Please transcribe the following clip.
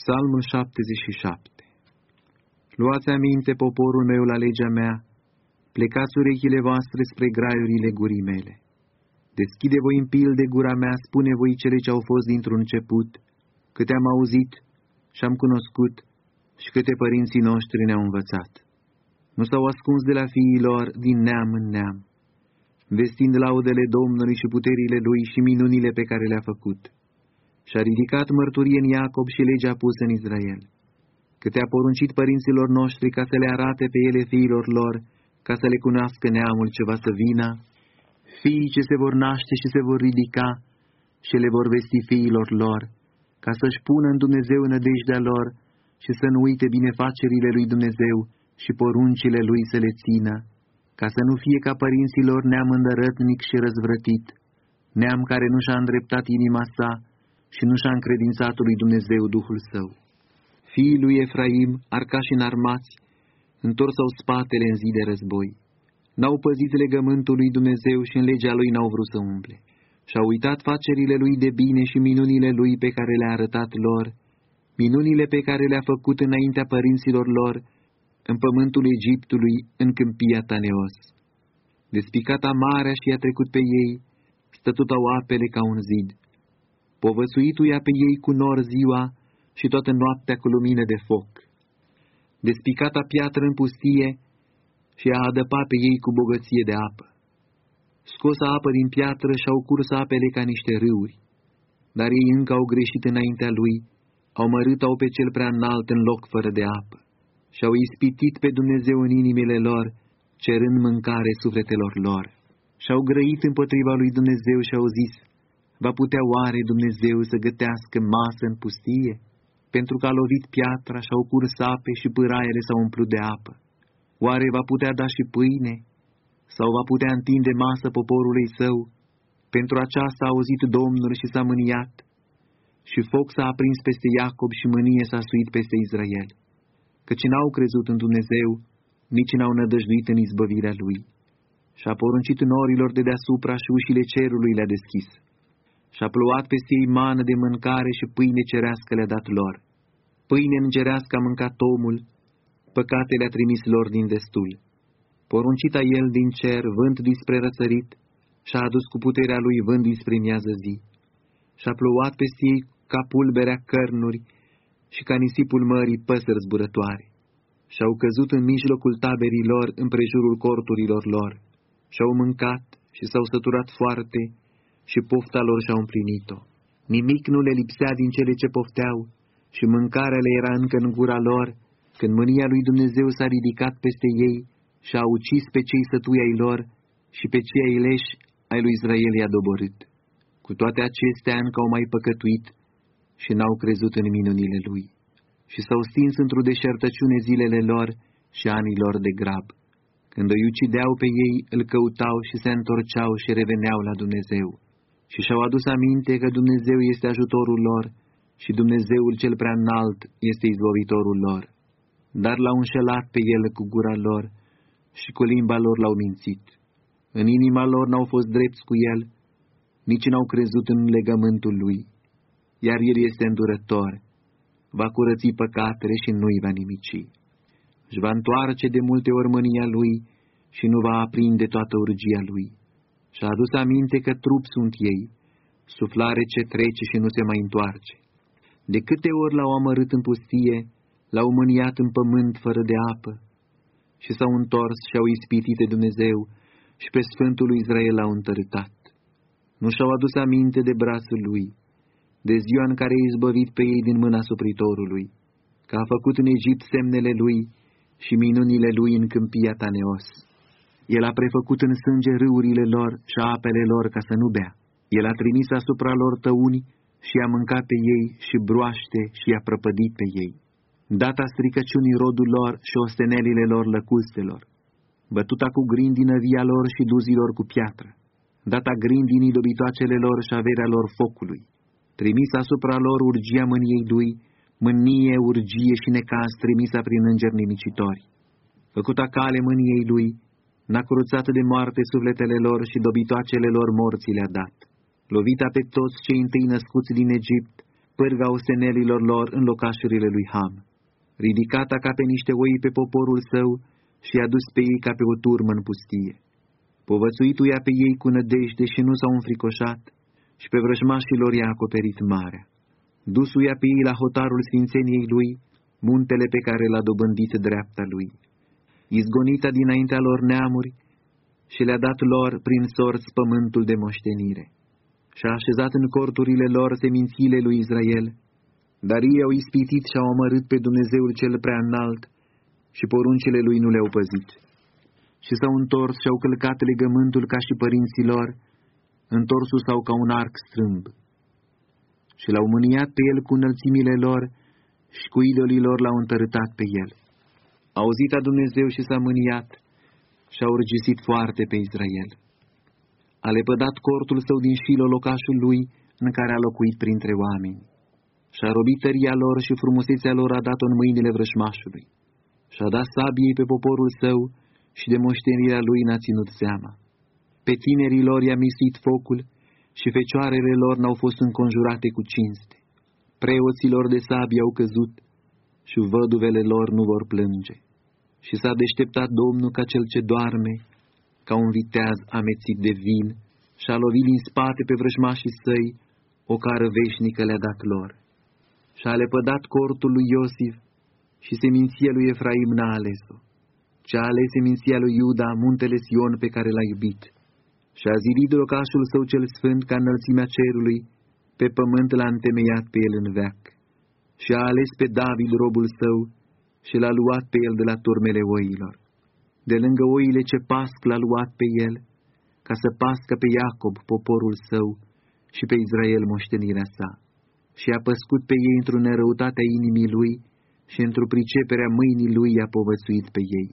Psalmul 77 Luați aminte, poporul meu, la legea mea, plecați urechile voastre spre graiurile gurii mele. Deschide voi în pil de gura mea, spune voi cele ce au fost dintr-un început, câte am auzit și am cunoscut și câte părinții noștri ne-au învățat. Nu s-au ascuns de la fiii lor din neam în neam, vestind laudele Domnului și puterile Lui și minunile pe care le-a făcut și-a ridicat mărturie în Iacob și legea pusă în Israel, că te-a poruncit părinților noștri ca să le arate pe ele fiilor lor, ca să le cunoască neamul ce va să vină, fiii ce se vor naște și se vor ridica și le vor vesti fiilor lor, ca să-și pună în Dumnezeu nădejdea lor și să nu uite binefacerile lui Dumnezeu și poruncile lui să le țină, ca să nu fie ca părinților neam îndărătnic și răzvrătit, neam care nu și-a îndreptat inima sa, și nu și-a încredințat lui Dumnezeu Duhul Său. Fiii lui Efraim, arcași înarmați, întorsau spatele în zi de război. N-au păzit legământul lui Dumnezeu și în legea lui n-au vrut să umple. Și-au uitat facerile lui de bine și minunile lui pe care le-a arătat lor, minunile pe care le-a făcut înaintea părinților lor, în pământul Egiptului, în câmpia Taneos. Despicata marea și a trecut pe ei, stătutau apele ca un zid povăsuituia pe ei cu nor ziua și toată noaptea cu lumină de foc. Despicata piatră în pustie și a adăpat pe ei cu bogăție de apă. Scosa apă din piatră și-au curs apele ca niște râuri, dar ei încă au greșit înaintea lui, au mărât-au pe cel prea înalt în loc fără de apă și-au ispitit pe Dumnezeu în inimile lor, cerând mâncare sufletelor lor. Și-au grăit împotriva lui Dumnezeu și au zis, Va putea oare Dumnezeu să gătească masă în pustie? Pentru că a lovit piatra și-au curs ape și pâraiele s-au umplut de apă. Oare va putea da și pâine? Sau va putea întinde masă poporului său? Pentru aceasta a auzit Domnul și s-a mâniat. Și foc s-a aprins peste Iacob și mânie s-a suit peste Israel. Căci n-au crezut în Dumnezeu, nici n-au nădăjduit în izbăvirea Lui. Și a poruncit norilor de deasupra și ușile cerului le-a deschis și a plouat peste ei mană de mâncare și pâine cerească le-a dat lor. Pâine îngerească a mâncat omul, păcate le-a trimis lor din destul. Poruncita el din cer, vânt dinspre răsărit, și-a adus cu puterea lui vânt dinspre miază zi. Și-a plouat peste ei ca pulberea cărnuri și ca nisipul mării păsări zburătoare. Și-au căzut în mijlocul taberii lor, împrejurul corturilor lor. Și-au mâncat și s-au săturat foarte, și pofta lor și-au împlinit-o. Nimic nu le lipsea din cele ce pofteau și mâncarea le era încă în gura lor, când mânia lui Dumnezeu s-a ridicat peste ei și a ucis pe cei sătui ai lor și pe cei ai leși ai lui Israel i-a doborât. Cu toate acestea încă au mai păcătuit și n-au crezut în minunile lui și s-au stins într-o deșertăciune zilele lor și anii lor de grab. Când îi ucideau pe ei, îl căutau și se întorceau și reveneau la Dumnezeu și și-au adus aminte că Dumnezeu este ajutorul lor și Dumnezeul cel prea înalt este izbăvitorul lor. Dar l-au înșelat pe el cu gura lor și cu limba lor l-au mințit. În inima lor n-au fost drepți cu el, nici n-au crezut în legământul lui, iar el este îndurător, va curăți păcatele și nu-i va nimici. Își va întoarce de multe ori mânia lui și nu va aprinde toată urgia lui și-a adus aminte că trup sunt ei, suflare ce trece și nu se mai întoarce. De câte ori l-au amărât în pustie, l-au mâniat în pământ fără de apă, și s-au întors și au ispitit de Dumnezeu și pe Sfântul lui Israel l-au întărâtat. Nu și-au adus aminte de brațul lui, de ziua în care i-a izbăvit pe ei din mâna supritorului, că a făcut în Egipt semnele lui și minunile lui în câmpia Taneos. El a prefăcut în sânge râurile lor și apele lor ca să nu bea. El a trimis asupra lor tăuni și a mâncat pe ei și broaște și a prăpădit pe ei. Data stricăciunii rodul lor și ostenelile lor lăcustelor. Bătuta cu grindină via lor și duzilor cu piatră. Data grindinii dobitoacele lor și averea lor focului. Trimis asupra lor urgia mâniei lui, mânie, urgie și necaz trimisa prin îngeri nimicitori. Făcuta cale mâniei lui, N-a cruțat de moarte sufletele lor și dobitoacele lor morții le-a dat. Lovita pe toți cei întâi născuți din Egipt, pârga osenelilor lor în locașurile lui Ham, ridicata ca pe niște oi pe poporul său și a dus pe ei ca pe o turmă în pustie. Povățuitul i-a pe ei cu nădejde și nu s-au înfricoșat, și pe vrăjmașii lor i-a acoperit marea. Dusul i-a pe ei la hotarul sfințeniei lui, muntele pe care l-a dobândit dreapta lui. Izgonita dinaintea lor neamuri și le-a dat lor prin sorți pământul de moștenire. Și-a așezat în corturile lor semințiile lui Israel, dar ei au ispitit și au omărât pe Dumnezeul cel prea înalt și poruncile lui nu le-au păzit. Și s-au întors și au călcat legământul ca și părinții lor, întorsul sau ca un arc strâmb. Și l-au mâniat pe el cu înălțimile lor și cu idolii lor l-au întărâtat pe el. A auzit a Dumnezeu și s-a mâniat și a urgisit foarte pe Israel. A lepădat cortul său din șilo locașul lui în care a locuit printre oameni. Și-a robit tăria lor și frumusețea lor a dat-o în mâinile vrășmașului. Și-a dat sabiei pe poporul său și de moștenirea lui n-a ținut seama. Pe tinerii lor i-a misuit focul și fecioarele lor n-au fost înconjurate cu cinste. Preoților de sabie au căzut și văduvele lor nu vor plânge. Și s-a deșteptat Domnul ca cel ce doarme, ca un viteaz amețit de vin, și-a lovit din spate pe vrăjmașii săi, o cară veșnică le-a dat lor. Și-a lepădat cortul lui Iosif și seminția lui Efraim n-a ales-o, ci a ales seminția lui Iuda, muntele Sion pe care l-a iubit și a zidit locașul său cel sfânt ca înălțimea cerului, pe pământ l-a întemeiat pe el în veac. Și a ales pe David robul său și l-a luat pe el de la turmele oilor. De lângă oile ce pasc l-a luat pe el, ca să pască pe Iacob poporul său și pe Israel moștenirea sa. Și a păscut pe ei într-o nerăutate a inimii lui și într-o priceperea mâinii lui i-a povățuit pe ei.